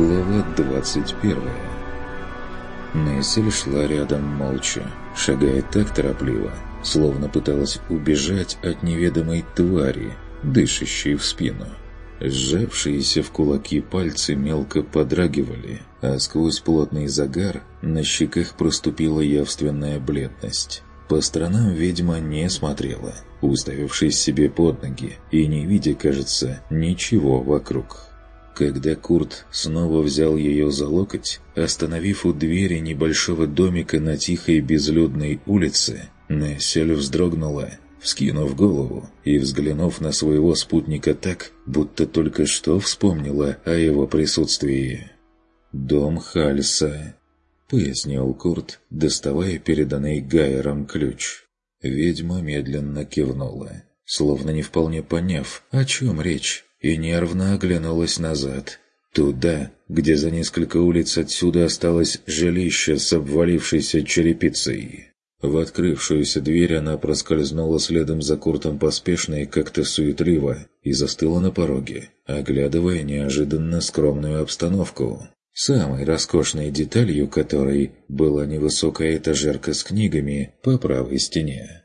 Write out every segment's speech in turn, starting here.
Глава 21 Нессель шла рядом молча, шагая так торопливо, словно пыталась убежать от неведомой твари, дышащей в спину. Сжавшиеся в кулаки пальцы мелко подрагивали, а сквозь плотный загар на щеках проступила явственная бледность. По сторонам ведьма не смотрела, уставившись себе под ноги и не видя, кажется, ничего вокруг. Когда Курт снова взял ее за локоть, остановив у двери небольшого домика на тихой безлюдной улице, Нессель вздрогнула вскинув голову и взглянув на своего спутника так, будто только что вспомнила о его присутствии. «Дом Хальса», — пояснил Курт, доставая переданный Гайером ключ. Ведьма медленно кивнула, словно не вполне поняв, о чем речь, и нервно оглянулась назад, туда, где за несколько улиц отсюда осталось жилище с обвалившейся черепицей. В открывшуюся дверь она проскользнула следом за Куртом поспешно и как-то суетливо и застыла на пороге, оглядывая неожиданно скромную обстановку. Самой роскошной деталью которой была невысокая этажерка с книгами по правой стене.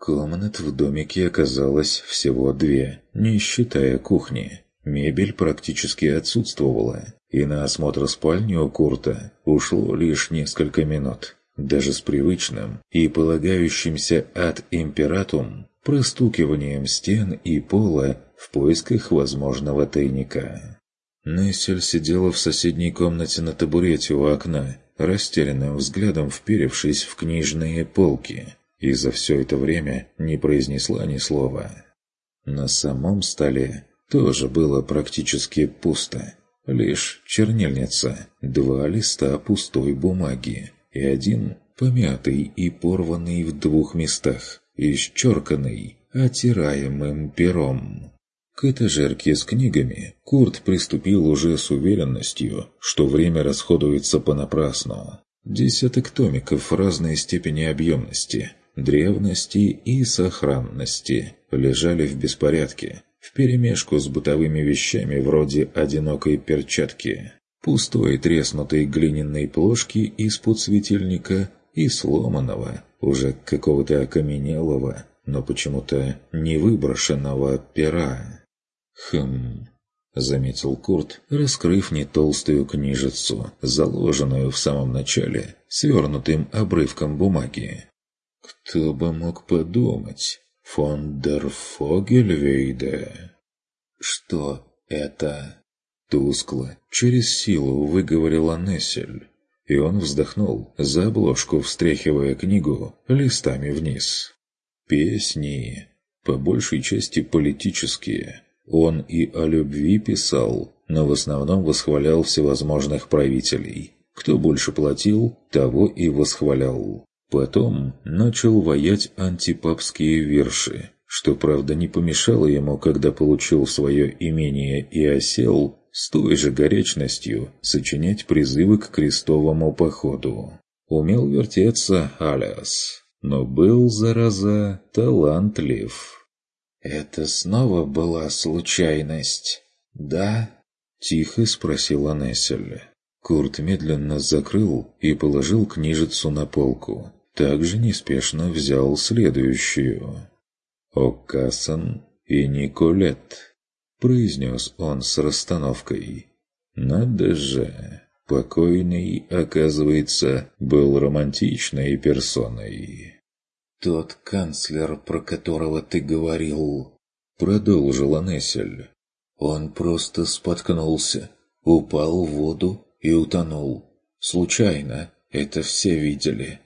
Комнат в домике оказалось всего две, не считая кухни. Мебель практически отсутствовала, и на осмотр спальни у Курта ушло лишь несколько минут даже с привычным и полагающимся от императум простукиванием стен и пола в поисках возможного тайника. Нессель сидела в соседней комнате на табурете у окна, растерянным взглядом вперевшись в книжные полки, и за все это время не произнесла ни слова. На самом столе тоже было практически пусто. Лишь чернильница, два листа пустой бумаги и один помятый и порванный в двух местах, исчерканный, отираемым пером. К этажерке с книгами Курт приступил уже с уверенностью, что время расходуется понапрасну. Десяток томиков разной степени объемности, древности и сохранности лежали в беспорядке, вперемешку с бытовыми вещами вроде одинокой перчатки пустой треснутой глиняной плошки из-под светильника и сломанного, уже какого-то окаменелого, но почему-то не выброшенного пера. «Хм...» — заметил Курт, раскрыв не толстую книжицу, заложенную в самом начале, свернутым обрывком бумаги. «Кто бы мог подумать? Фон дер Фогельвейде?» «Что это?» Тускло, через силу выговорила Нессель. И он вздохнул, за обложку встряхивая книгу листами вниз. Песни, по большей части политические. Он и о любви писал, но в основном восхвалял всевозможных правителей. Кто больше платил, того и восхвалял. Потом начал воять антипапские верши, что, правда, не помешало ему, когда получил свое имение и осел, с той же горячностью сочинять призывы к крестовому походу. Умел вертеться Алиас, но был, зараза, талантлив. «Это снова была случайность, да?» — тихо спросила Нессель. Курт медленно закрыл и положил книжицу на полку. Также неспешно взял следующую. «Окасан и Николет» произнес он с расстановкой. «Надо же! Покойный, оказывается, был романтичной персоной». «Тот канцлер, про которого ты говорил», — продолжила Нессель. «Он просто споткнулся, упал в воду и утонул. Случайно, это все видели.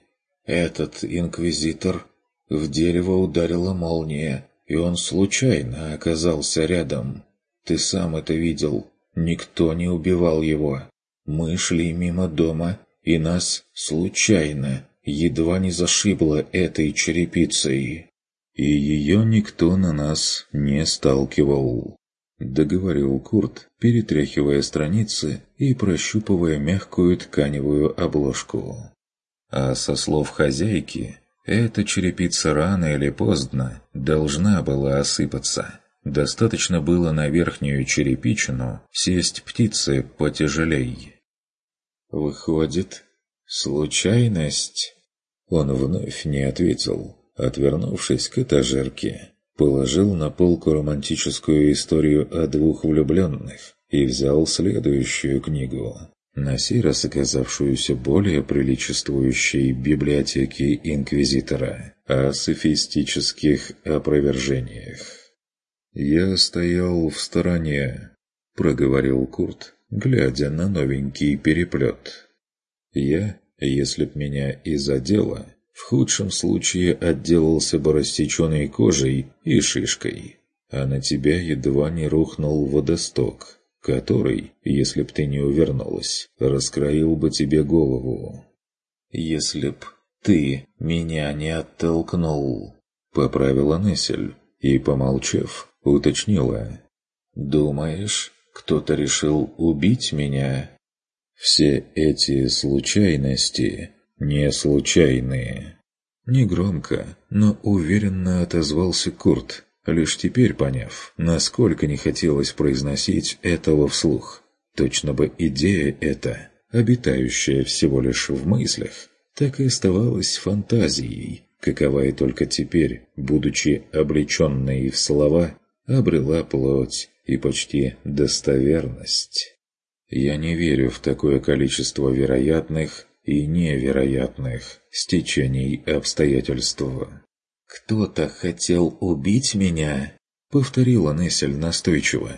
Этот инквизитор в дерево ударила молния, и он случайно оказался рядом. Ты сам это видел. Никто не убивал его. Мы шли мимо дома, и нас случайно едва не зашибло этой черепицей. И ее никто на нас не сталкивал. Договорил Курт, перетряхивая страницы и прощупывая мягкую тканевую обложку. А со слов хозяйки, эта черепица рано или поздно должна была осыпаться. Достаточно было на верхнюю черепичину сесть птице потяжелей. «Выходит, случайность?» Он вновь не ответил, отвернувшись к этажерке, положил на полку романтическую историю о двух влюбленных и взял следующую книгу, на сей раз оказавшуюся более приличествующей библиотеке Инквизитора о софистических опровержениях. «Я стоял в стороне», — проговорил Курт, глядя на новенький переплет. «Я, если б меня и задело, в худшем случае отделался бы рассеченной кожей и шишкой, а на тебя едва не рухнул водосток, который, если б ты не увернулась, раскроил бы тебе голову. «Если б ты меня не оттолкнул», — поправила Нессель и, помолчав, уточнила. «Думаешь, кто-то решил убить меня?» «Все эти случайности не случайные». Негромко, но уверенно отозвался Курт, лишь теперь поняв, насколько не хотелось произносить этого вслух. Точно бы идея эта, обитающая всего лишь в мыслях, так и оставалась фантазией, каковая только теперь, будучи облеченной в слова, обрела плоть и почти достоверность. Я не верю в такое количество вероятных и невероятных стечений обстоятельств. «Кто-то хотел убить меня?» — повторила Нессель настойчиво.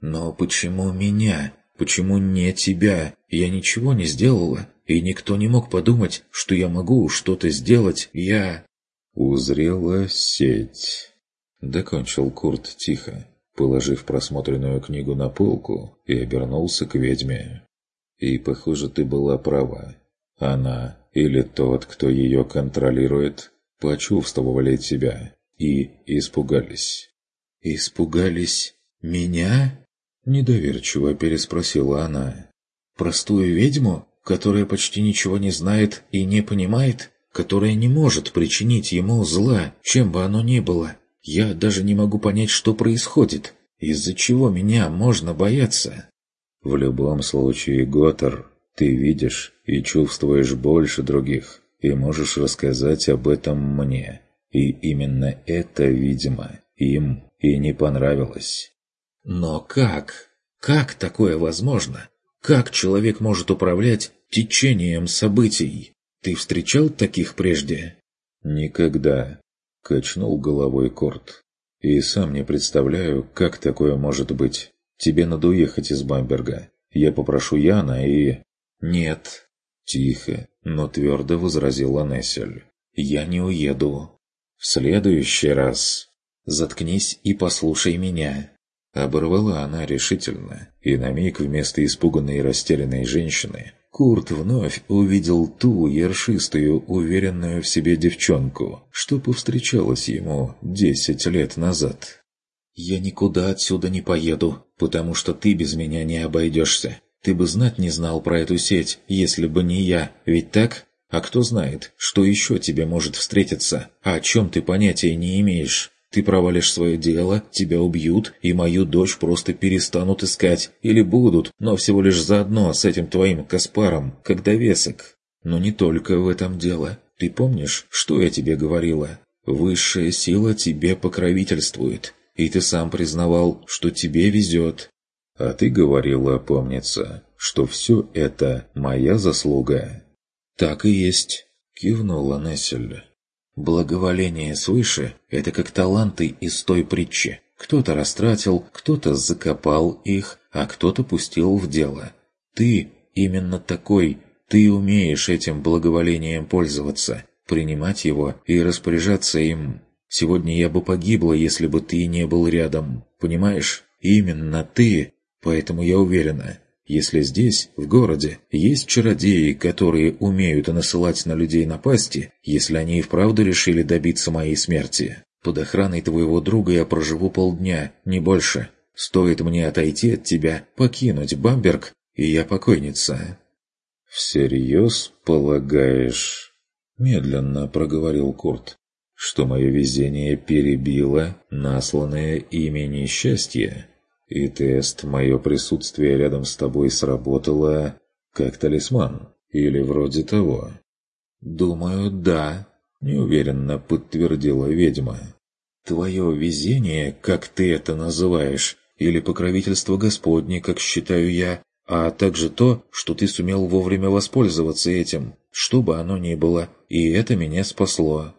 «Но почему меня? Почему не тебя? Я ничего не сделала, и никто не мог подумать, что я могу что-то сделать. Я...» «Узрела сеть», — докончил Курт тихо, положив просмотренную книгу на полку и обернулся к ведьме. «И, похоже, ты была права. Она или тот, кто ее контролирует, почувствовали тебя и испугались». «Испугались меня?» – недоверчиво переспросила она. «Простую ведьму, которая почти ничего не знает и не понимает, которая не может причинить ему зла, чем бы оно ни было. Я даже не могу понять, что происходит, из-за чего меня можно бояться». «В любом случае, Готтер, ты видишь и чувствуешь больше других» и можешь рассказать об этом мне. И именно это, видимо, им и не понравилось. Но как? Как такое возможно? Как человек может управлять течением событий? Ты встречал таких прежде? Никогда. Качнул головой Корт. И сам не представляю, как такое может быть. Тебе надо уехать из Бамберга. Я попрошу Яна и... Нет. Тихо, но твердо возразила Нессель. «Я не уеду. В следующий раз заткнись и послушай меня». Оборвала она решительно, и на миг вместо испуганной и растерянной женщины Курт вновь увидел ту ершистую, уверенную в себе девчонку, что повстречалась ему десять лет назад. «Я никуда отсюда не поеду, потому что ты без меня не обойдешься. Ты бы знать не знал про эту сеть, если бы не я, ведь так? А кто знает, что еще тебе может встретиться, а о чем ты понятия не имеешь? Ты провалишь свое дело, тебя убьют, и мою дочь просто перестанут искать. Или будут, но всего лишь заодно с этим твоим Каспаром, как довесок. Но не только в этом дело. Ты помнишь, что я тебе говорила? Высшая сила тебе покровительствует, и ты сам признавал, что тебе везет. А ты говорила, помнится, что все это моя заслуга. Так и есть, кивнула Нессель. Благоволение свыше – это как таланты из той притчи. Кто-то растратил, кто-то закопал их, а кто-то пустил в дело. Ты именно такой, ты умеешь этим благоволением пользоваться, принимать его и распоряжаться им. Сегодня я бы погибла, если бы ты не был рядом, понимаешь? Именно ты Поэтому я уверена, если здесь, в городе, есть чародеи, которые умеют насылать на людей напасти, если они и вправду решили добиться моей смерти, под охраной твоего друга я проживу полдня, не больше. Стоит мне отойти от тебя, покинуть Бамберг, и я покойница». «Всерьез полагаешь?» – медленно проговорил Курт. что мое везение перебило насланное ими несчастье, и тест «Мое присутствие рядом с тобой сработало как талисман» или вроде того. «Думаю, да», — неуверенно подтвердила ведьма. «Твое везение, как ты это называешь, или покровительство Господне, как считаю я, а также то, что ты сумел вовремя воспользоваться этим, что бы оно ни было, и это меня спасло».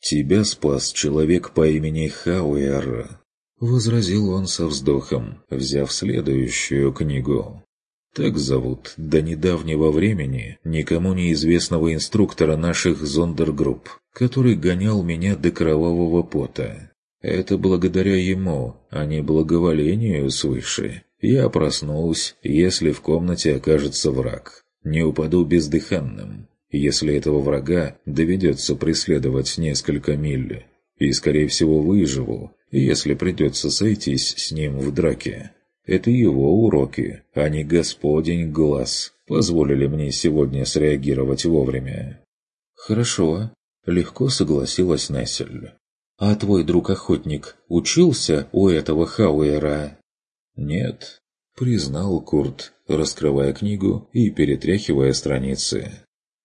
«Тебя спас человек по имени Хауэр», — возразил он со вздохом, взяв следующую книгу. Так зовут до недавнего времени никому неизвестного инструктора наших зондергрупп, который гонял меня до кровавого пота. Это благодаря ему, а не благоволению свыше. Я проснусь, если в комнате окажется враг. Не упаду бездыханным, если этого врага доведется преследовать несколько миль. И, скорее всего, выживу, если придется сойтись с ним в драке. Это его уроки, а не господень глаз, позволили мне сегодня среагировать вовремя. «Хорошо», — легко согласилась Нессель. «А твой друг-охотник учился у этого Хауэра?» «Нет», — признал Курт, раскрывая книгу и перетряхивая страницы.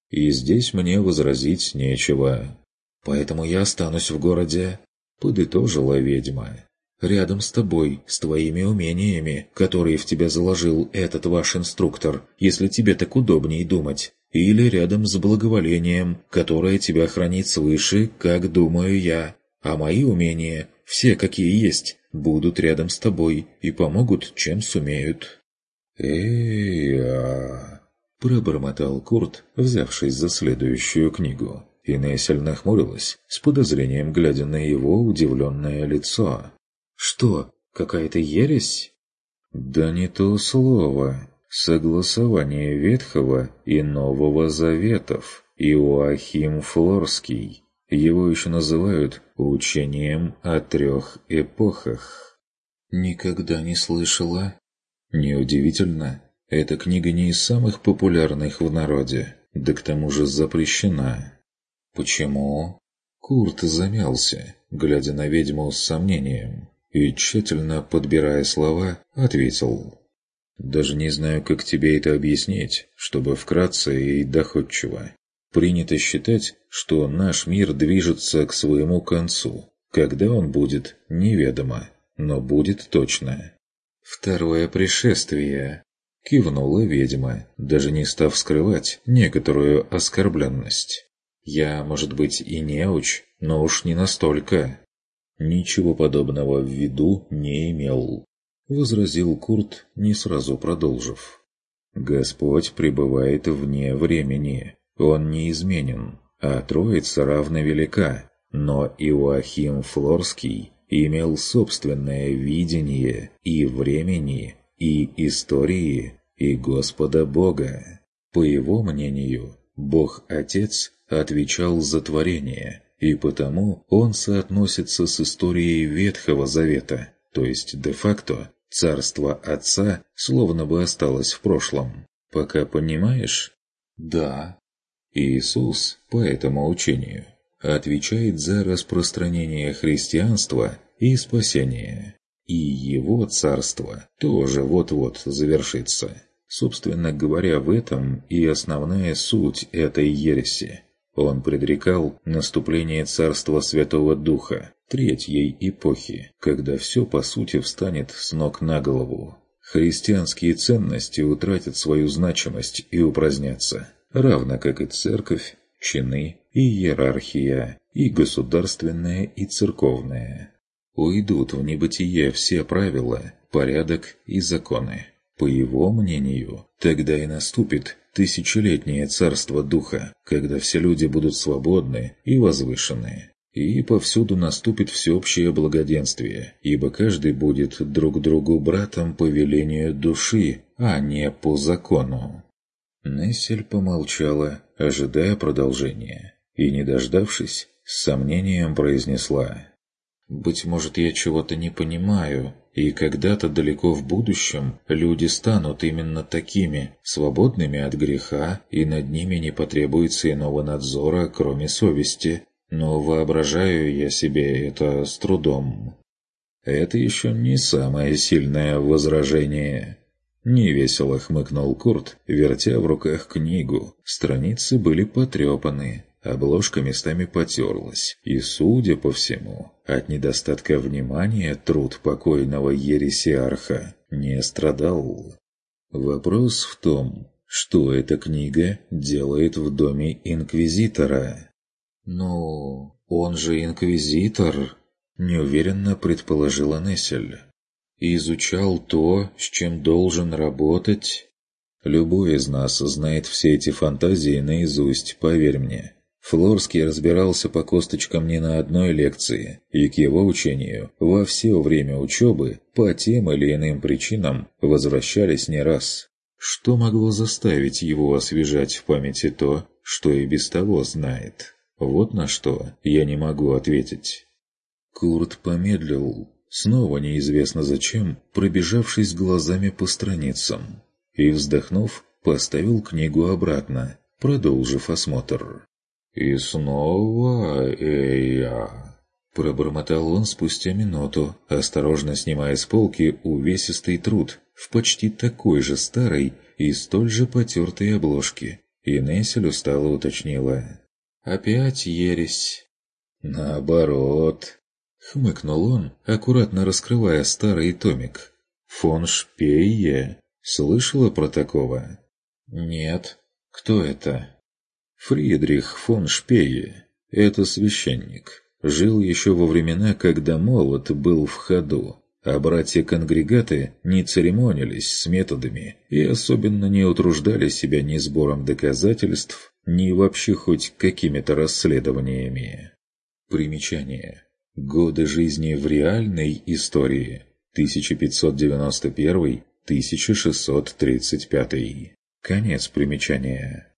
«И здесь мне возразить нечего. Поэтому я останусь в городе», — подытожила ведьма рядом с тобой, с твоими умениями, которые в тебя заложил этот ваш инструктор, если тебе так удобнее думать, или рядом с благоволением, которое тебя хранит свыше, как думаю я. А мои умения, все какие есть, будут рядом с тобой и помогут, чем сумеют». «Эй-а...» — пробормотал Курт, взявшись за следующую книгу. И Нессель нахмурилась, с подозрением глядя на его удивленное лицо. Что, какая-то ересь? Да не то слово. Согласование Ветхого и Нового Заветов. Иоахим Флорский. Его еще называют «учением о трех эпохах». Никогда не слышала. Неудивительно. Эта книга не из самых популярных в народе, да к тому же запрещена. Почему? Курт замялся, глядя на ведьму с сомнением и, тщательно подбирая слова, ответил. «Даже не знаю, как тебе это объяснить, чтобы вкратце и доходчиво. Принято считать, что наш мир движется к своему концу. Когда он будет, неведомо, но будет точно». «Второе пришествие», — кивнула ведьма, даже не став скрывать некоторую оскорбленность. «Я, может быть, и неуч, но уж не настолько» ничего подобного в виду не имел», — возразил Курт, не сразу продолжив. «Господь пребывает вне времени, Он неизменен, а Троица равна велика, но Иоахим Флорский имел собственное видение и времени, и истории, и Господа Бога. По его мнению, Бог-Отец отвечал за творение — и потому он соотносится с историей Ветхого Завета, то есть де-факто царство Отца словно бы осталось в прошлом. Пока понимаешь? Да. Иисус, по этому учению, отвечает за распространение христианства и спасение. И его царство тоже вот-вот завершится. Собственно говоря, в этом и основная суть этой ереси. Он предрекал наступление Царства Святого Духа, Третьей эпохи, когда все по сути встанет с ног на голову. Христианские ценности утратят свою значимость и упразднятся, равно как и церковь, чины и иерархия, и государственное, и церковное. Уйдут в небытие все правила, порядок и законы. По его мнению, тогда и наступит тысячелетнее царство духа, когда все люди будут свободны и возвышены. И повсюду наступит всеобщее благоденствие, ибо каждый будет друг другу братом по велению души, а не по закону. Нессель помолчала, ожидая продолжения, и, не дождавшись, с сомнением произнесла. «Быть может, я чего-то не понимаю, и когда-то далеко в будущем люди станут именно такими, свободными от греха, и над ними не потребуется иного надзора, кроме совести. но воображаю я себе это с трудом. Это еще не самое сильное возражение. Невесело хмыкнул Курт, вертя в руках книгу. Страницы были потрепаны, обложка местами потерлась, и, судя по всему, от недостатка внимания труд покойного ересиарха не страдал. Вопрос в том, что эта книга делает в доме Инквизитора. «Ну, он же Инквизитор», — неуверенно предположила Нессель. «Изучал то, с чем должен работать». Любой из нас знает все эти фантазии наизусть, поверь мне. Флорский разбирался по косточкам не на одной лекции, и к его учению во все время учебы по тем или иным причинам возвращались не раз. Что могло заставить его освежать в памяти то, что и без того знает? Вот на что я не могу ответить. Курт помедлил, снова неизвестно зачем, пробежавшись глазами по страницам, и, вздохнув, поставил книгу обратно, продолжив осмотр. «И снова Эя!» Пробормотал он спустя минуту, осторожно снимая с полки увесистый труд в почти такой же старой и столь же потертой обложке. И Нессель устало уточнила. «Опять ересь?» «Наоборот», — хмыкнул он, аккуратно раскрывая старый томик. «Фон Шпейе? Слышала про такого?» «Нет. Кто это?» «Фридрих фон Шпее. Это священник. Жил еще во времена, когда молот был в ходу а братья-конгрегаты не церемонились с методами и особенно не утруждали себя ни сбором доказательств, ни вообще хоть какими-то расследованиями. Примечание. Годы жизни в реальной истории 1591-1635. Конец примечания.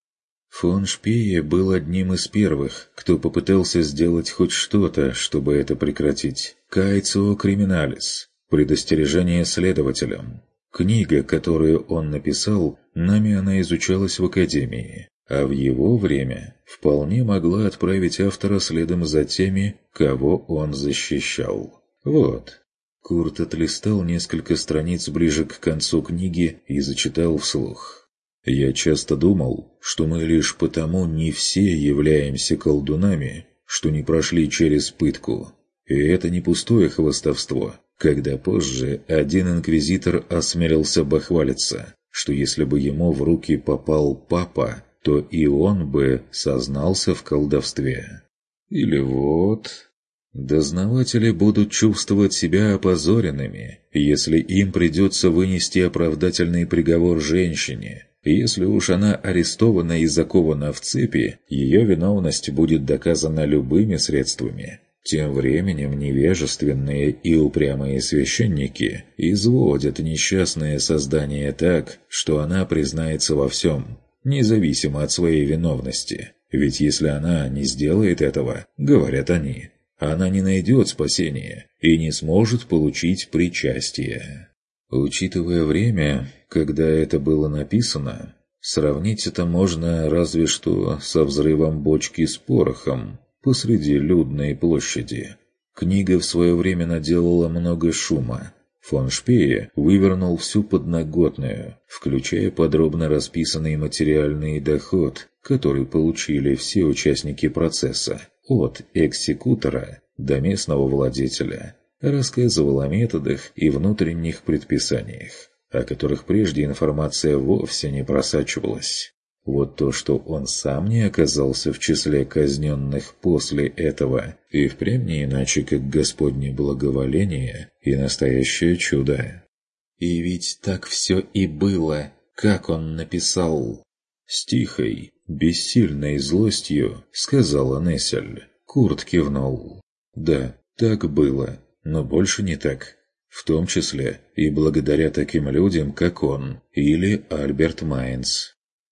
Фон Шпее был одним из первых, кто попытался сделать хоть что-то, чтобы это прекратить. Кайцио криминалис Предостережение следователям. Книга, которую он написал, нами она изучалась в академии, а в его время вполне могла отправить автора следом за теми, кого он защищал. Вот. Курт отлистал несколько страниц ближе к концу книги и зачитал вслух. «Я часто думал, что мы лишь потому не все являемся колдунами, что не прошли через пытку. И это не пустое хвостовство, когда позже один инквизитор осмелился бахвалиться, что если бы ему в руки попал папа, то и он бы сознался в колдовстве. Или вот... Дознаватели будут чувствовать себя опозоренными, если им придется вынести оправдательный приговор женщине. Если уж она арестована и закована в цепи, ее виновность будет доказана любыми средствами, тем временем невежественные и упрямые священники изводят несчастное создание так, что она признается во всем, независимо от своей виновности. Ведь если она не сделает этого, говорят они, она не найдет спасения и не сможет получить причастие. Учитывая время, когда это было написано, сравнить это можно разве что со взрывом бочки с порохом, посреди людной площади. Книга в свое время наделала много шума. Фон Шпее вывернул всю подноготную, включая подробно расписанный материальный доход, который получили все участники процесса, от экзекутора до местного владетеля. Рассказывал о методах и внутренних предписаниях, о которых прежде информация вовсе не просачивалась. Вот то, что он сам не оказался в числе казненных после этого, и впрямь не иначе, как Господне благоволение и настоящее чудо. И ведь так все и было, как он написал. С тихой, бессильной злостью сказала Нессель. Курт кивнул. Да, так было, но больше не так. В том числе и благодаря таким людям, как он или Альберт Майнц.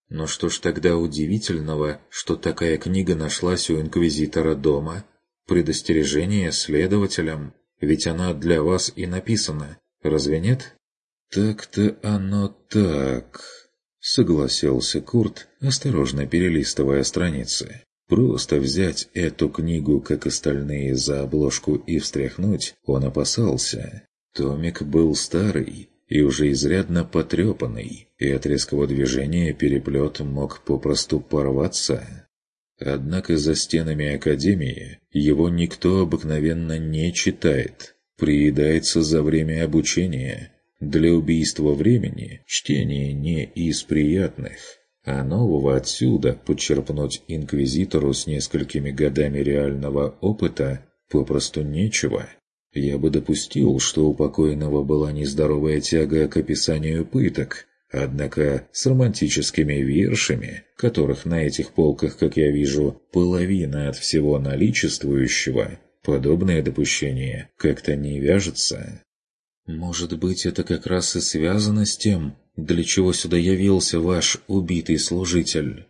Но что ж тогда удивительного, что такая книга нашлась у инквизитора дома? Предостережение следователям, ведь она для вас и написана, разве нет? Так-то оно так, согласился Курт, осторожно перелистывая страницы. Просто взять эту книгу, как остальные, за обложку и встряхнуть он опасался. Томик был старый и уже изрядно потрепанный, и от резкого движения переплет мог попросту порваться. Однако за стенами Академии его никто обыкновенно не читает, приедается за время обучения. Для убийства времени чтение не из приятных, а нового отсюда подчерпнуть инквизитору с несколькими годами реального опыта попросту нечего. Я бы допустил, что у покойного была нездоровая тяга к описанию пыток, Однако с романтическими вершами, которых на этих полках, как я вижу, половина от всего наличествующего, подобное допущение как-то не вяжется. Может быть, это как раз и связано с тем, для чего сюда явился ваш убитый служитель?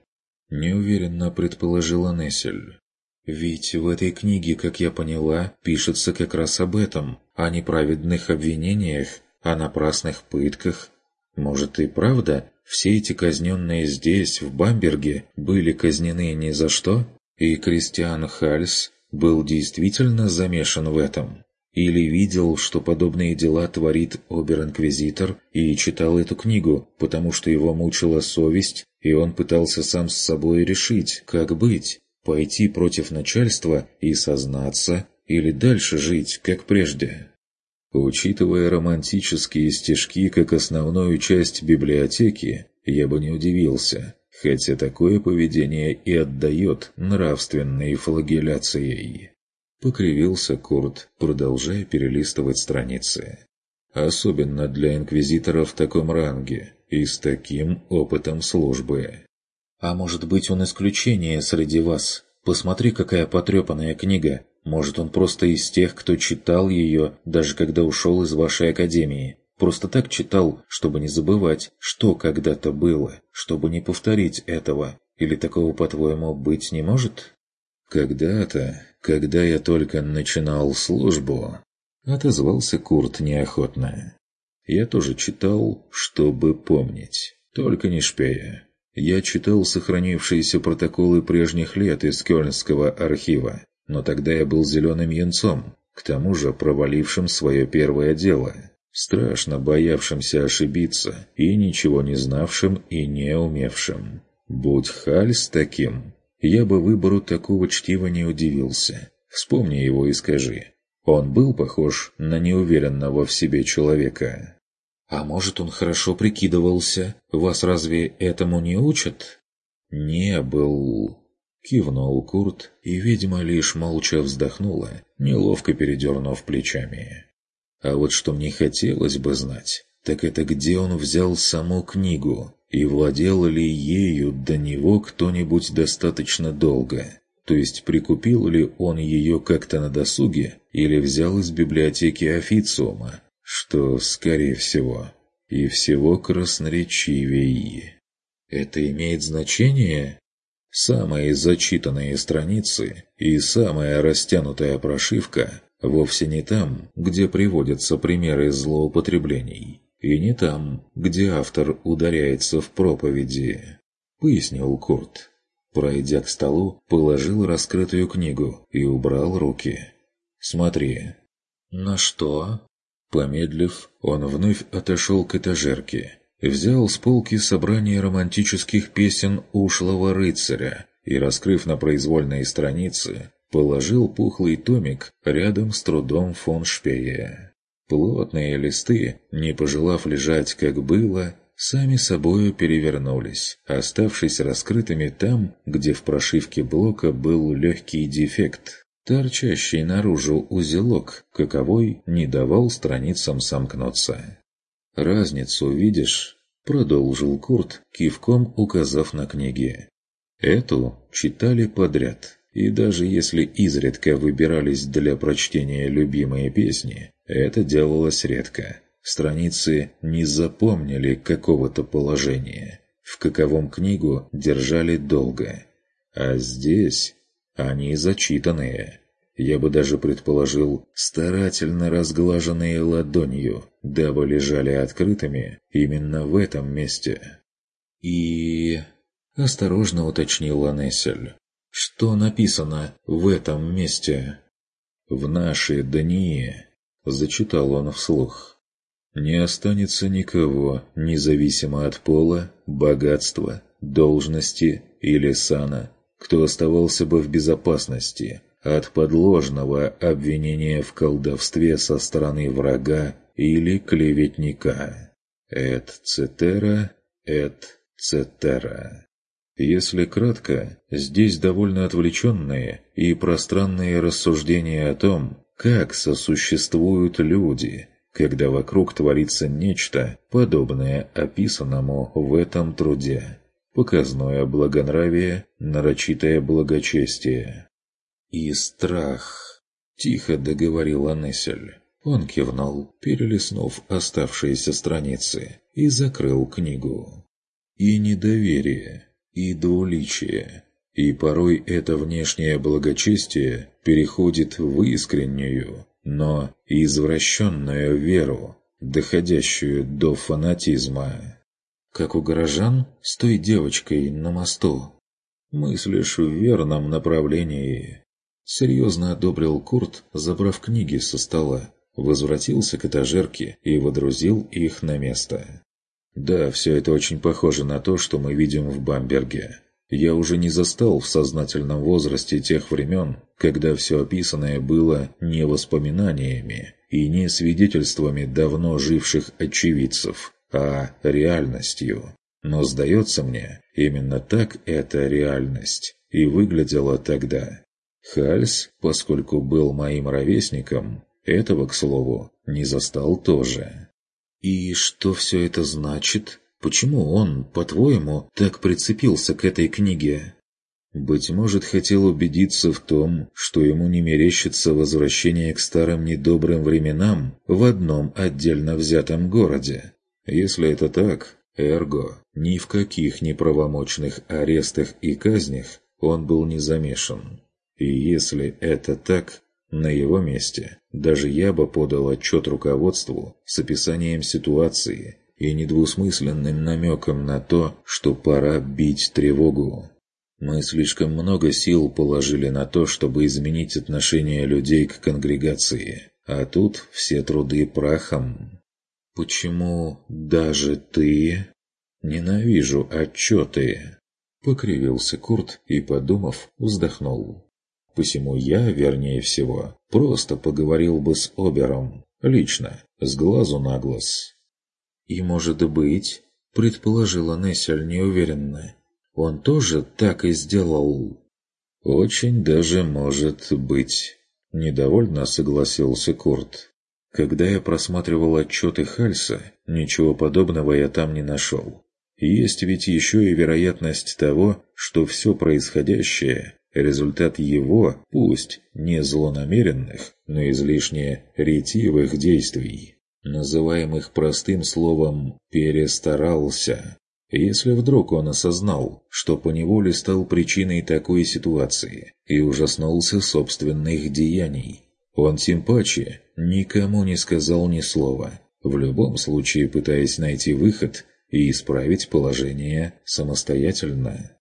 Неуверенно предположила Нессель. Ведь в этой книге, как я поняла, пишется как раз об этом, о неправедных обвинениях, о напрасных пытках, может и правда, все эти казненные здесь, в Бамберге, были казнены ни за что? И Кристиан Хальс был действительно замешан в этом? Или видел, что подобные дела творит обер-инквизитор и читал эту книгу, потому что его мучила совесть, и он пытался сам с собой решить, как быть, пойти против начальства и сознаться, или дальше жить, как прежде. Учитывая романтические стишки как основную часть библиотеки, я бы не удивился, хотя такое поведение и отдает нравственной флагеляцией. Покривился Курт, продолжая перелистывать страницы. Особенно для инквизитора в таком ранге и с таким опытом службы. «А может быть, он исключение среди вас? Посмотри, какая потрепанная книга, может, он просто из тех, кто читал ее, даже когда ушел из вашей академии. Просто так читал, чтобы не забывать, что когда-то было, чтобы не повторить этого. Или такого, по-твоему, быть не может? Когда-то, когда я только начинал службу, отозвался Курт неохотно. Я тоже читал, чтобы помнить, только не шпея. Я читал сохранившиеся протоколы прежних лет из Кёльнского архива но тогда я был зеленым янцом, к тому же провалившим свое первое дело, страшно боявшимся ошибиться и ничего не знавшим и не умевшим. Будь Хальс таким, я бы выбору такого чтива не удивился. Вспомни его и скажи. Он был похож на неуверенного в себе человека. А может, он хорошо прикидывался? Вас разве этому не учат? Не был... Кивнул Курт, и ведьма лишь молча вздохнула, неловко передернув плечами. А вот что мне хотелось бы знать, так это где он взял саму книгу, и владел ли ею до него кто-нибудь достаточно долго. То есть прикупил ли он ее как-то на досуге, или взял из библиотеки официума, что, скорее всего, и всего красноречивее. «Это имеет значение?» Самые зачитанные страницы и самая растянутая прошивка вовсе не там, где приводятся примеры злоупотреблений, и не там, где автор ударяется в проповеди, пояснил Курт. Пройдя к столу, положил раскрытую книгу и убрал руки. «Смотри». «На что?» Помедлив, он вновь отошел к этажерке взял с полки собрание романтических песен ушлого рыцаря и, раскрыв на произвольные страницы, положил пухлый томик рядом с трудом фон Шпея. Плотные листы, не пожелав лежать как было, сами собою перевернулись, оставшись раскрытыми там, где в прошивке блока был легкий дефект, торчащий наружу узелок, каковой не давал страницам сомкнуться. «Разницу видишь?» – продолжил Курт, кивком указав на книги. Эту читали подряд, и даже если изредка выбирались для прочтения любимые песни, это делалось редко. Страницы не запомнили какого-то положения, в каковом книгу держали долго. А здесь они зачитанные, я бы даже предположил, старательно разглаженные ладонью, дабы лежали открытыми именно в этом месте. И... осторожно уточнил Анессель. Что написано в этом месте? «В наши дни», — зачитал он вслух, — «не останется никого, независимо от пола, богатства, должности или сана, кто оставался бы в безопасности от подложного обвинения в колдовстве со стороны врага или клеветника. Эт цетера, эт цетера. Если кратко, здесь довольно отвлеченные и пространные рассуждения о том, как сосуществуют люди, когда вокруг творится нечто, подобное описанному в этом труде. Показное благонравие, нарочитое благочестие. «И страх», — тихо договорил Анессель. Он кивнул, перелистнув оставшиеся страницы, и закрыл книгу. «И недоверие, и двуличие, и порой это внешнее благочестие переходит в искреннюю, но извращенную веру, доходящую до фанатизма. Как у горожан с той девочкой на мосту. Мыслишь в верном направлении. Серьезно одобрил Курт, забрав книги со стола, возвратился к этажерке и водрузил их на место. Да, все это очень похоже на то, что мы видим в Бамберге. Я уже не застал в сознательном возрасте тех времен, когда все описанное было не воспоминаниями и не свидетельствами давно живших очевидцев, а реальностью. Но, сдается мне, именно так эта реальность и выглядела тогда. Хальс, поскольку был моим ровесником, этого, к слову, не застал тоже. «И что все это значит? Почему он, по-твоему, так прицепился к этой книге?» Быть может, хотел убедиться в том, что ему не мерещится возвращение к старым недобрым временам в одном отдельно взятом городе. Если это так, эрго, ни в каких неправомочных арестах и казнях он был не замешан. И если это так, на его месте даже я бы подал отчет руководству с описанием ситуации и недвусмысленным намеком на то, что пора бить тревогу. Мы слишком много сил положили на то, чтобы изменить отношение людей к конгрегации, а тут все труды прахом. «Почему даже ты...» «Ненавижу отчеты!» Покривился Курт и, подумав, вздохнул. Посему я, вернее всего, просто поговорил бы с Обером, лично, с глазу на глаз. «И, может быть, — предположила Нессель неуверенно, — он тоже так и сделал?» «Очень даже может быть», — недовольно согласился Курт. «Когда я просматривал отчеты Хальса, ничего подобного я там не нашел. Есть ведь еще и вероятность того, что все происходящее результат его, пусть не злонамеренных, но излишне ретивых действий, называемых простым словом «перестарался». Если вдруг он осознал, что поневоле стал причиной такой ситуации и ужаснулся собственных деяний, он тем паче никому не сказал ни слова, в любом случае пытаясь найти выход и исправить положение самостоятельно.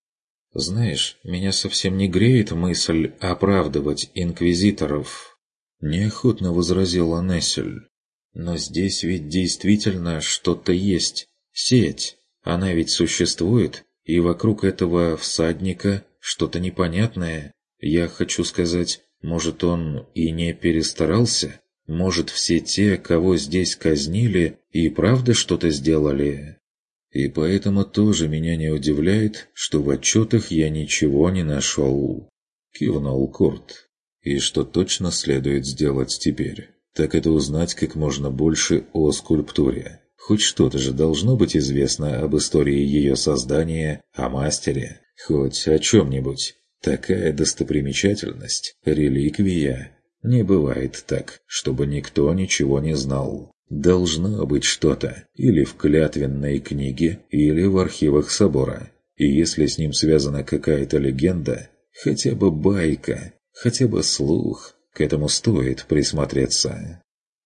Знаешь, меня совсем не греет мысль оправдывать инквизиторов. Неохотно возразила Нессель. Но здесь ведь действительно что-то есть. Сеть. Она ведь существует, и вокруг этого всадника что-то непонятное. Я хочу сказать, может, он и не перестарался? Может, все те, кого здесь казнили, и правда что-то сделали? И поэтому тоже меня не удивляет, что в отчетах я ничего не нашел. Кивнул Курт. И что точно следует сделать теперь, так это узнать как можно больше о скульптуре. Хоть что-то же должно быть известно об истории ее создания, о мастере, хоть о чем-нибудь. Такая достопримечательность, реликвия. Не бывает так, чтобы никто ничего не знал. Должно быть что-то или в клятвенной книге, или в архивах собора. И если с ним связана какая-то легенда, хотя бы байка, хотя бы слух, к этому стоит присмотреться.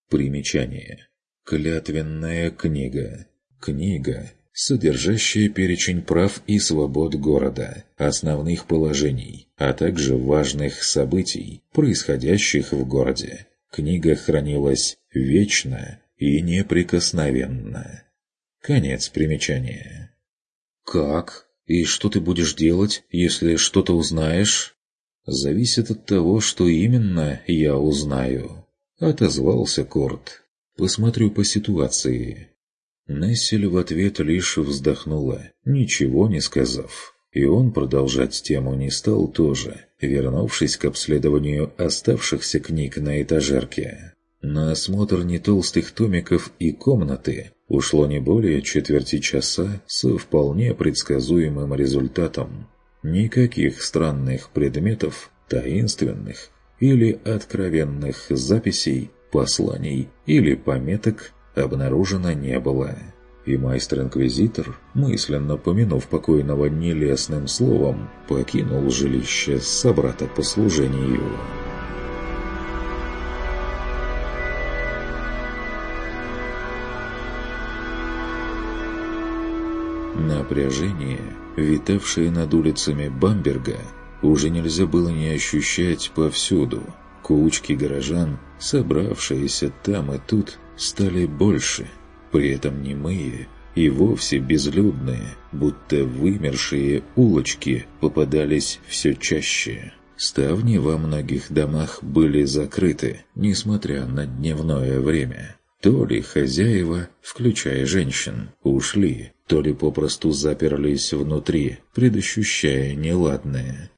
Примечание. Клятвенная книга. Книга, содержащая перечень прав и свобод города, основных положений, а также важных событий, происходящих в городе. Книга хранилась вечно и неприкосновенно. Конец примечания. «Как? И что ты будешь делать, если что-то узнаешь?» «Зависит от того, что именно я узнаю», — отозвался Корт. «Посмотрю по ситуации». Нессель в ответ лишь вздохнула, ничего не сказав. И он продолжать тему не стал тоже, вернувшись к обследованию оставшихся книг на этажерке. На осмотр нетолстых томиков и комнаты ушло не более четверти часа со вполне предсказуемым результатом. Никаких странных предметов, таинственных или откровенных записей, посланий или пометок обнаружено не было. И майстер-инквизитор, мысленно помянув покойного нелестным словом, покинул жилище собрата по служению. Напряжение, витавшее над улицами Бамберга, уже нельзя было не ощущать повсюду. Кучки горожан, собравшиеся там и тут, стали больше, при этом немые и вовсе безлюдные, будто вымершие улочки попадались все чаще. Ставни во многих домах были закрыты, несмотря на дневное время. То ли хозяева, включая женщин, ушли, то ли попросту заперлись внутри, предощущая неладное.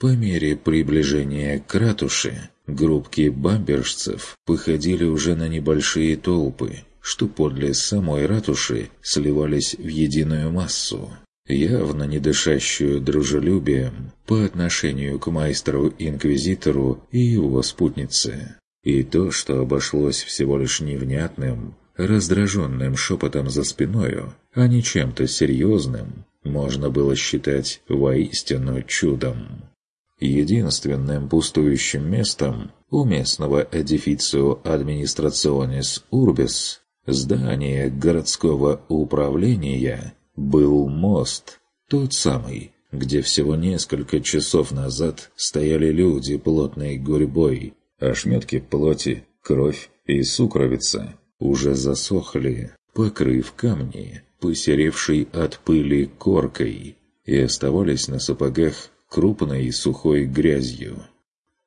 По мере приближения к ратуше Группки бамбержцев походили уже на небольшие толпы, что подле самой ратуши сливались в единую массу, явно не дышащую дружелюбием по отношению к майстру-инквизитору и его спутнице. И то, что обошлось всего лишь невнятным, раздраженным шепотом за спиною, а не чем-то серьезным, можно было считать воистину чудом. Единственным пустующим местом у местного эдифицио администрационис урбис здания городского управления был мост, тот самый, где всего несколько часов назад стояли люди плотной гурьбой, ошметки плоти, кровь и сукровица уже засохли, покрыв камни, посеревшей от пыли коркой, и оставались на сапогах крупной и сухой грязью.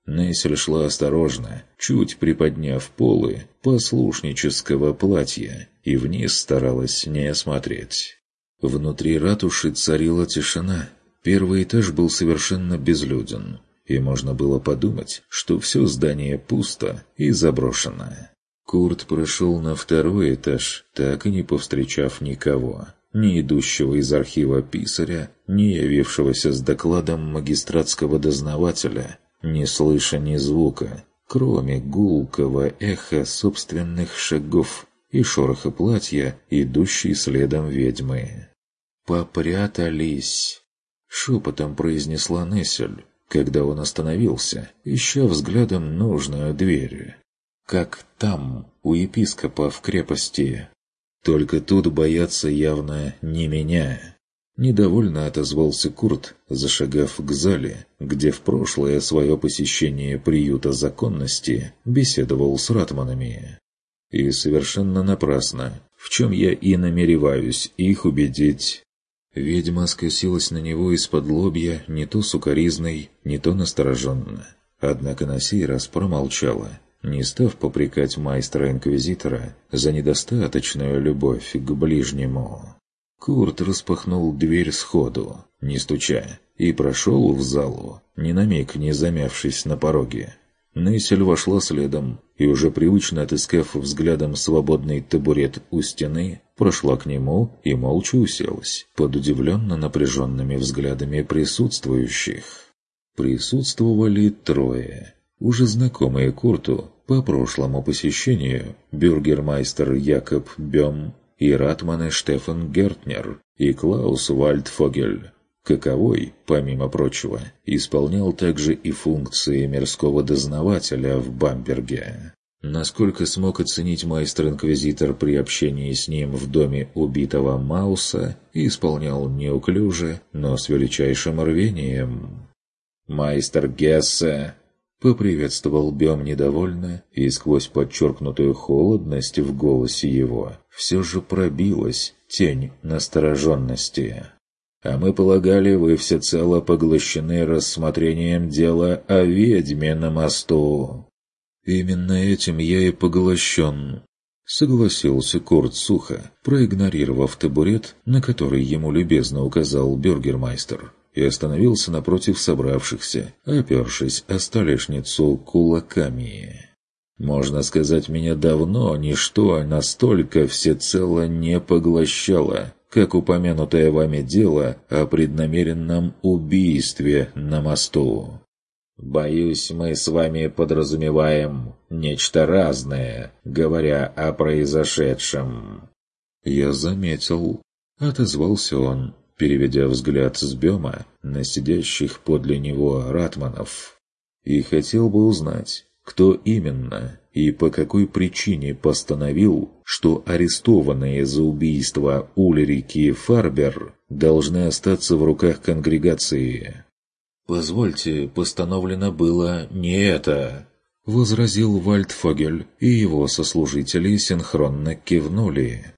Нессель шла осторожно, чуть приподняв полы послушнического платья, и вниз старалась не осмотреть. Внутри ратуши царила тишина. Первый этаж был совершенно безлюден, и можно было подумать, что все здание пусто и заброшено. Курт прошел на второй этаж, так и не повстречав никого ни идущего из архива писаря, ни явившегося с докладом магистратского дознавателя, не слыша ни звука, кроме гулкого эха собственных шагов и шороха платья, идущей следом ведьмы. «Попрятались!» — шепотом произнесла Нессель, когда он остановился, ища взглядом нужную дверь. «Как там, у епископа в крепости?» Только тут боятся явно не меня. Недовольно отозвался Курт, зашагав к зале, где в прошлое свое посещение приюта законности беседовал с ратманами. И совершенно напрасно, в чем я и намереваюсь их убедить. Ведьма скосилась на него из-под лобья не то сукоризной, не то настороженно. Однако на сей раз промолчала, не став попрекать майстра-инквизитора за недостаточную любовь к ближнему. Курт распахнул дверь сходу, не стуча, и прошел в залу, ни на миг не замявшись на пороге. Нессель вошла следом и, уже привычно отыскав взглядом свободный табурет у стены, прошла к нему и молча уселась под удивленно напряженными взглядами присутствующих. Присутствовали трое уже знакомые Курту по прошлому посещению бюргермайстер Якоб Бем и ратманы Штефан Гертнер и Клаус Вальдфогель. Каковой, помимо прочего, исполнял также и функции мирского дознавателя в Бамберге. Насколько смог оценить майстер-инквизитор при общении с ним в доме убитого Мауса, исполнял неуклюже, но с величайшим рвением. «Майстер Гессе!» — поприветствовал Бем недовольно, и сквозь подчеркнутую холодность в голосе его все же пробилась тень настороженности. «А мы полагали, вы всецело поглощены рассмотрением дела о ведьме на мосту». «Именно этим я и поглощен», — согласился Курт сухо, проигнорировав табурет, на который ему любезно указал бюргермайстер, и остановился напротив собравшихся, опершись о столешницу кулаками. Можно сказать, меня давно ничто настолько всецело не поглощало, как упомянутое вами дело о преднамеренном убийстве на мосту. Боюсь, мы с вами подразумеваем нечто разное, говоря о произошедшем. Я заметил, отозвался он, переведя взгляд с Бема на сидящих подле него ратманов. И хотел бы узнать, кто именно и по какой причине постановил, что арестованные за убийство Ульрики Фарбер должны остаться в руках конгрегации. «Позвольте, постановлено было не это», — возразил Вальдфогель, и его сослужители синхронно кивнули.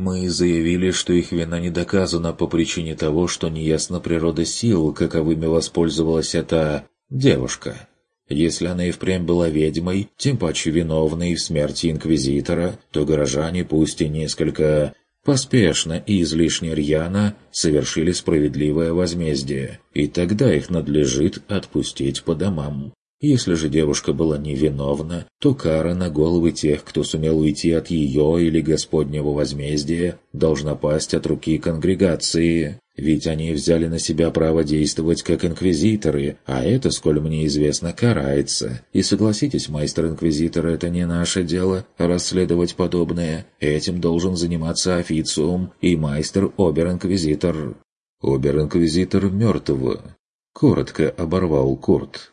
«Мы заявили, что их вина не доказана по причине того, что неясна природа сил, каковыми воспользовалась эта... девушка. Если она и впрямь была ведьмой, тем паче виновной в смерти Инквизитора, то горожане, пусть и несколько поспешно и излишне рьяно совершили справедливое возмездие, и тогда их надлежит отпустить по домам. Если же девушка была невиновна, то кара на головы тех, кто сумел уйти от ее или Господнего возмездия, должна пасть от руки конгрегации. Ведь они взяли на себя право действовать как инквизиторы, а это, сколь мне известно, карается. И согласитесь, майстер-инквизитор, это не наше дело расследовать подобное. Этим должен заниматься официум и майстер-обер-инквизитор. Обер-инквизитор мертвого. Коротко оборвал Курт.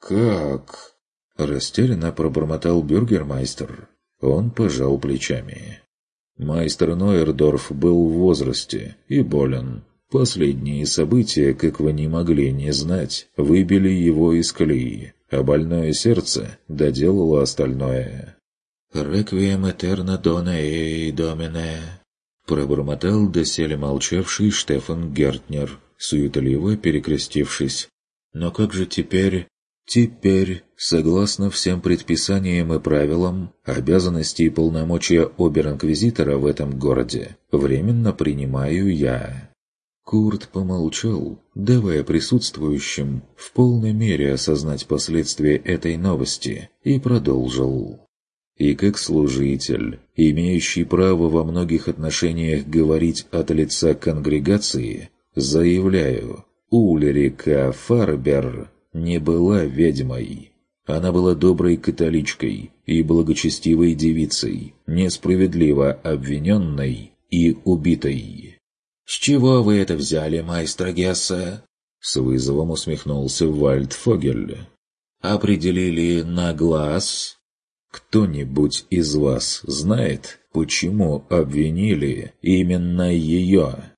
«Как?» – растерянно пробормотал бюргермайстер. Он пожал плечами. Майстер Нойердорф был в возрасте и болен. Последние события, как вы не могли не знать, выбили его из колеи, а больное сердце доделало остальное. «Реквием этерна дона эй домине», — пробормотал доселе молчавший Штефан Гертнер, суетливо перекрестившись. «Но как же теперь...» Теперь, согласно всем предписаниям и правилам, обязанности и полномочия обер-инквизитора в этом городе временно принимаю я. Курт помолчал, давая присутствующим в полной мере осознать последствия этой новости, и продолжил. И как служитель, имеющий право во многих отношениях говорить от лица конгрегации, заявляю, Ульрика Фарбер не была ведьмой. Она была доброй католичкой и благочестивой девицей, несправедливо обвиненной и убитой. «С чего вы это взяли, майстер Гесса?» С вызовом усмехнулся Вальдфогель. «Определили на глаз?» «Кто-нибудь из вас знает, почему обвинили именно ее?»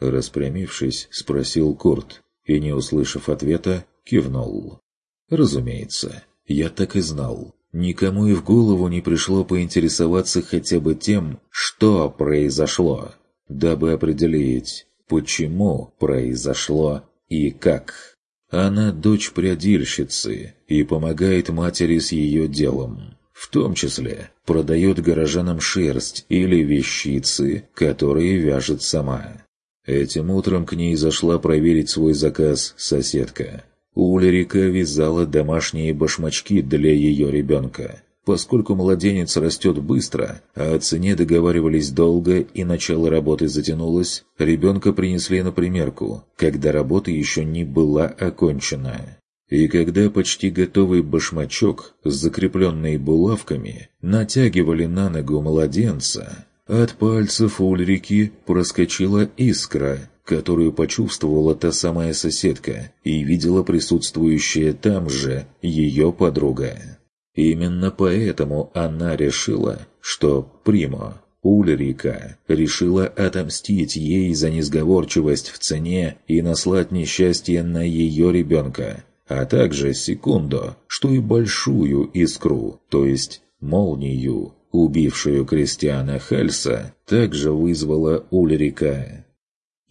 Распрямившись, спросил Курт, и, не услышав ответа, кивнул. «Разумеется, я так и знал. Никому и в голову не пришло поинтересоваться хотя бы тем, что произошло» дабы определить, почему произошло и как. Она дочь прядильщицы и помогает матери с ее делом. В том числе продает горожанам шерсть или вещицы, которые вяжет сама. Этим утром к ней зашла проверить свой заказ соседка. Улерика вязала домашние башмачки для ее ребенка. Поскольку младенец растет быстро, а о цене договаривались долго и начало работы затянулось, ребенка принесли на примерку, когда работа еще не была окончена. И когда почти готовый башмачок с закрепленной булавками натягивали на ногу младенца, от пальцев Ульрики проскочила искра, которую почувствовала та самая соседка и видела присутствующая там же ее подруга. Именно поэтому она решила, что Примо, Ульрика, решила отомстить ей за несговорчивость в цене и наслать несчастье на ее ребенка, а также секунду, что и большую искру, то есть молнию, убившую Кристиана Хальса, также вызвала Ульрика.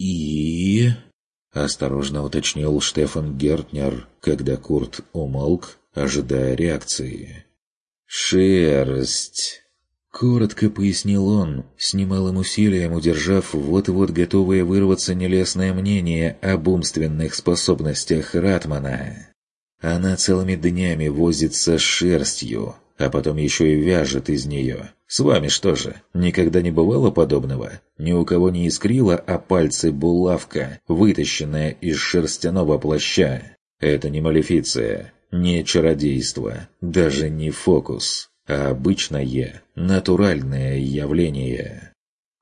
«И...» — осторожно уточнил Штефан Гертнер, когда Курт умолк, ожидая реакции. «Шерсть!» Коротко пояснил он, с немалым усилием удержав вот-вот готовое вырваться нелестное мнение об умственных способностях Ратмана. Она целыми днями возится с шерстью, а потом еще и вяжет из нее. С вами что же, никогда не бывало подобного? Ни у кого не искрила, а пальцы булавка, вытащенная из шерстяного плаща. Это не малефиция, не чародейство, даже не фокус, а обычное, натуральное явление.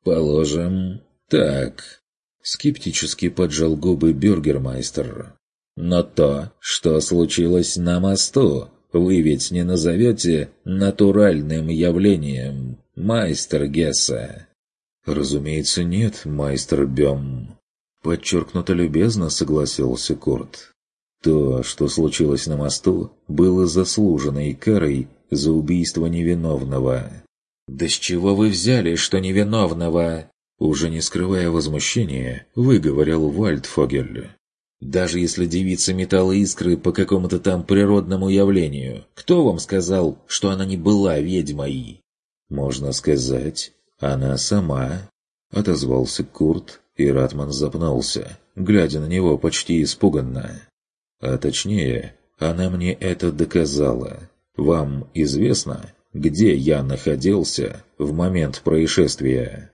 Положим, так. Скептически поджал губы бюргермайстер. Но то, что случилось на мосту, вы ведь не назовете натуральным явлением, майстер Гесса. Разумеется, нет, майстер Бем. Подчеркнуто любезно согласился Курт. То, что случилось на мосту, было заслуженной карой за убийство невиновного. «Да с чего вы взяли, что невиновного?» Уже не скрывая возмущения, выговорил Вальдфогель. «Даже если девица метала искры по какому-то там природному явлению, кто вам сказал, что она не была ведьмой?» «Можно сказать, она сама», — отозвался Курт, и Ратман запнулся, глядя на него почти испуганно. А точнее, она мне это доказала. Вам известно, где я находился в момент происшествия?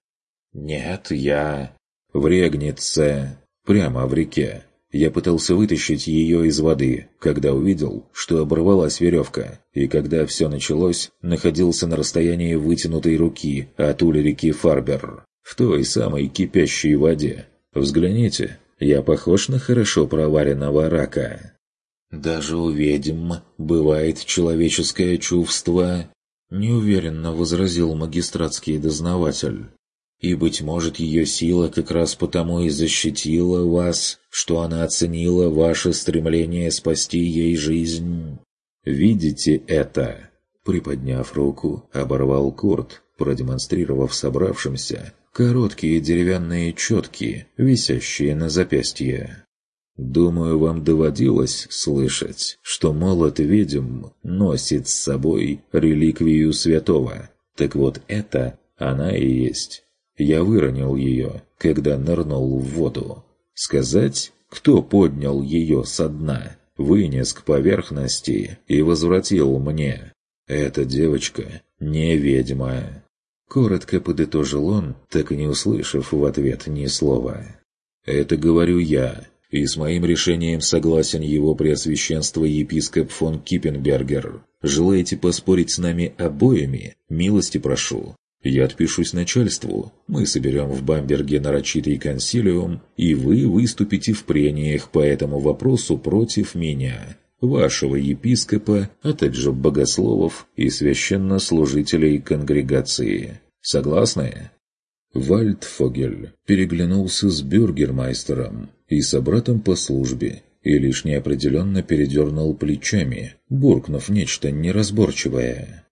Нет, я... В Регнице, прямо в реке. Я пытался вытащить ее из воды, когда увидел, что оборвалась веревка, и когда все началось, находился на расстоянии вытянутой руки от ули реки Фарбер, в той самой кипящей воде. Взгляните, я похож на хорошо проваренного рака. Даже у ведьм бывает человеческое чувство, неуверенно возразил магистратский дознаватель. И, быть может, ее сила как раз потому и защитила вас, что она оценила ваше стремление спасти ей жизнь. Видите это? Приподняв руку, оборвал Курт, продемонстрировав собравшимся короткие деревянные четки, висящие на запястье. Думаю, вам доводилось слышать, что молот ведьм носит с собой реликвию святого. Так вот это она и есть. Я выронил ее, когда нырнул в воду. Сказать, кто поднял ее со дна, вынес к поверхности и возвратил мне. Эта девочка не ведьма. Коротко подытожил он, так и не услышав в ответ ни слова. «Это говорю я, и с моим решением согласен его преосвященство епископ фон Киппенбергер. Желаете поспорить с нами обоими? Милости прошу. Я отпишусь начальству, мы соберем в Бамберге нарочитый консилиум, и вы выступите в прениях по этому вопросу против меня, вашего епископа, а также богословов и священнослужителей конгрегации. Согласны?» Вальдфогель переглянулся с бюргермайстером и собратом по службе и лишь неопределенно передернул плечами, буркнув нечто неразборчивое.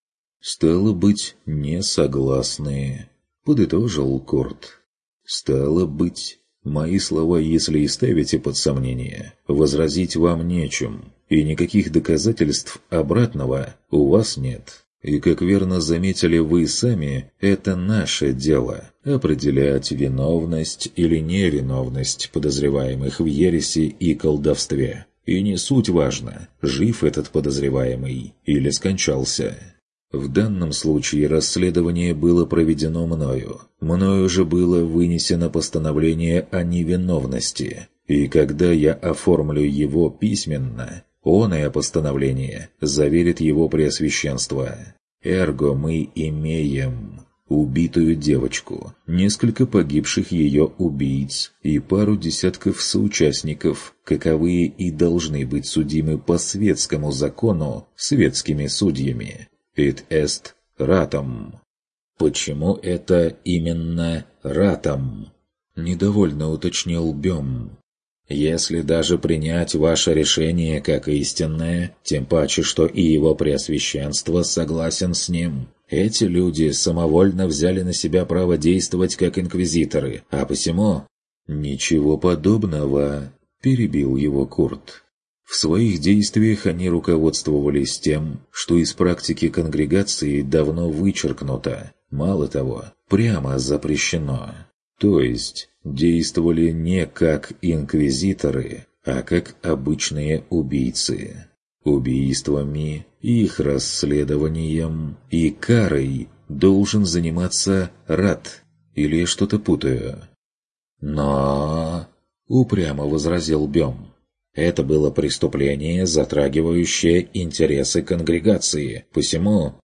«Стало быть, не согласны», — подытожил Корт. «Стало быть, мои слова, если и ставите под сомнение, возразить вам нечем, и никаких доказательств обратного у вас нет. И, как верно заметили вы сами, это наше дело – определять виновность или невиновность подозреваемых в ереси и колдовстве. И не суть важно, жив этот подозреваемый или скончался. В данном случае расследование было проведено мною. Мною же было вынесено постановление о невиновности. И когда я оформлю его письменно, Оное постановление заверит его преосвященство. Эрго мы имеем убитую девочку, несколько погибших ее убийц и пару десятков соучастников, каковые и должны быть судимы по светскому закону светскими судьями. Ит эст ратом. Почему это именно ратом? Недовольно уточнил Бем. Если даже принять ваше решение как истинное, тем паче, что и его преосвященство согласен с ним, эти люди самовольно взяли на себя право действовать как инквизиторы, а посему... «Ничего подобного», – перебил его Курт. В своих действиях они руководствовались тем, что из практики конгрегации давно вычеркнуто, мало того, прямо запрещено. То есть действовали не как инквизиторы, а как обычные убийцы. Убийствами, их расследованием и карой должен заниматься рад, или что-то путаю. Но... упрямо возразил Бем. Это было преступление, затрагивающее интересы конгрегации, посему...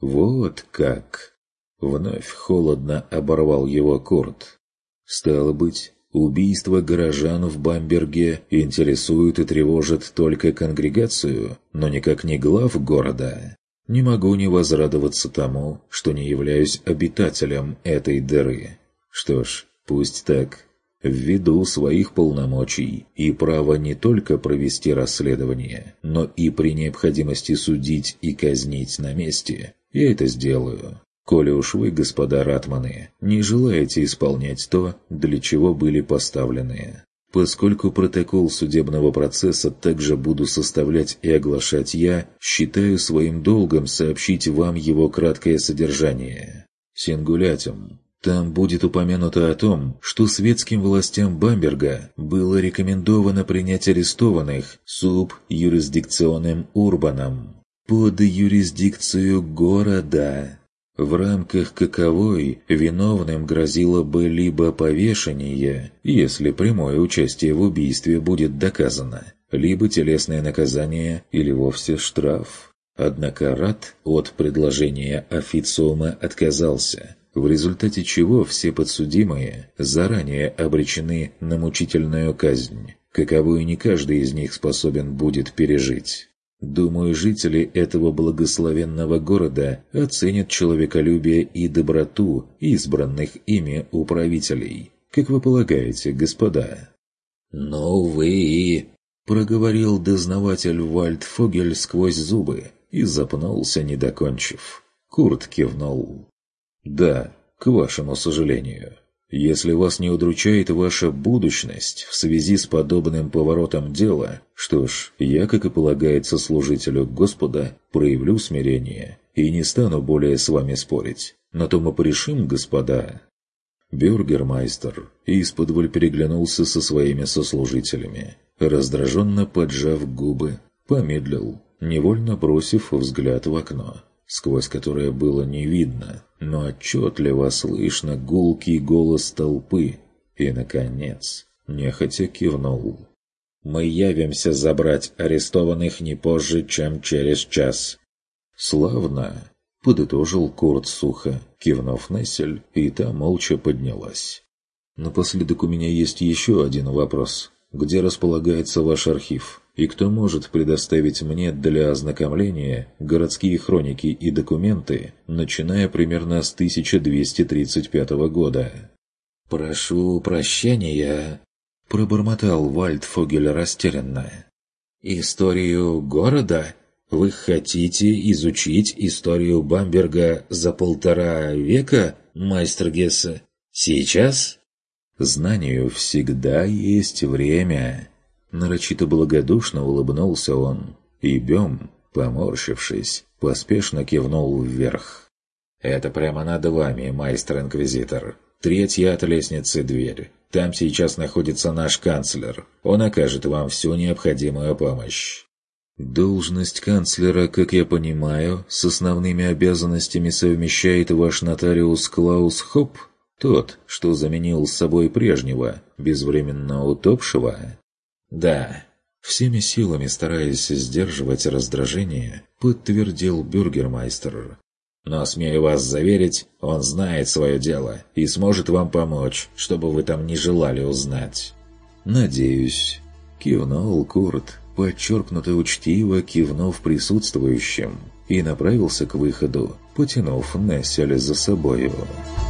Вот как... Вновь холодно оборвал его Курт. Стало быть, убийство горожан в Бамберге интересует и тревожит только конгрегацию, но никак не глав города. Не могу не возрадоваться тому, что не являюсь обитателем этой дыры. Что ж, пусть так. Ввиду своих полномочий и права не только провести расследование, но и при необходимости судить и казнить на месте, я это сделаю коли уж вы, господа ратманы, не желаете исполнять то, для чего были поставлены. Поскольку протокол судебного процесса также буду составлять и оглашать я, считаю своим долгом сообщить вам его краткое содержание. Сингулятим. Там будет упомянуто о том, что светским властям Бамберга было рекомендовано принять арестованных суб юрисдикционным урбаном под юрисдикцию города в рамках каковой виновным грозило бы либо повешение, если прямое участие в убийстве будет доказано, либо телесное наказание или вовсе штраф. Однако Рад от предложения официума отказался, в результате чего все подсудимые заранее обречены на мучительную казнь, каковую не каждый из них способен будет пережить. Думаю, жители этого благословенного города оценят человеколюбие и доброту избранных ими управителей. Как вы полагаете, господа? «Ну вы...» — проговорил дознаватель Вальдфогель сквозь зубы и запнулся, не докончив. Курт кивнул. «Да, к вашему сожалению». Если вас не удручает ваша будущность в связи с подобным поворотом дела, что ж, я, как и полагается служителю Господа, проявлю смирение и не стану более с вами спорить. На то мы порешим, господа». Бюргермайстер исподволь переглянулся со своими сослужителями, раздраженно поджав губы, помедлил, невольно бросив взгляд в окно сквозь которое было не видно, но отчетливо слышно гулкий голос толпы, и, наконец, нехотя кивнул. «Мы явимся забрать арестованных не позже, чем через час». «Славно!» — подытожил Курт сухо, кивнув Нессель, и та молча поднялась. «Напоследок у меня есть еще один вопрос. Где располагается ваш архив?» И кто может предоставить мне для ознакомления городские хроники и документы, начиная примерно с 1235 года. «Прошу прощения», — пробормотал Вальдфогель растерянно. «Историю города? Вы хотите изучить историю Бамберга за полтора века, майстер Гессе? Сейчас?» «Знанию всегда есть время», Нарочито благодушно улыбнулся он, и Бем, поморщившись, поспешно кивнул вверх. «Это прямо над вами, майстер-инквизитор. Третья от лестницы дверь. Там сейчас находится наш канцлер. Он окажет вам всю необходимую помощь». «Должность канцлера, как я понимаю, с основными обязанностями совмещает ваш нотариус Клаус Хоп, тот, что заменил с собой прежнего, безвременно утопшего?» «Да». Всеми силами стараясь сдерживать раздражение, подтвердил бюргермайстер. Но, смею вас заверить, он знает свое дело и сможет вам помочь, чтобы вы там не желали узнать». «Надеюсь», — кивнул Курт, подчеркнуто учтиво кивнув присутствующим, и направился к выходу, потянув Несселя за собою. «Несселя»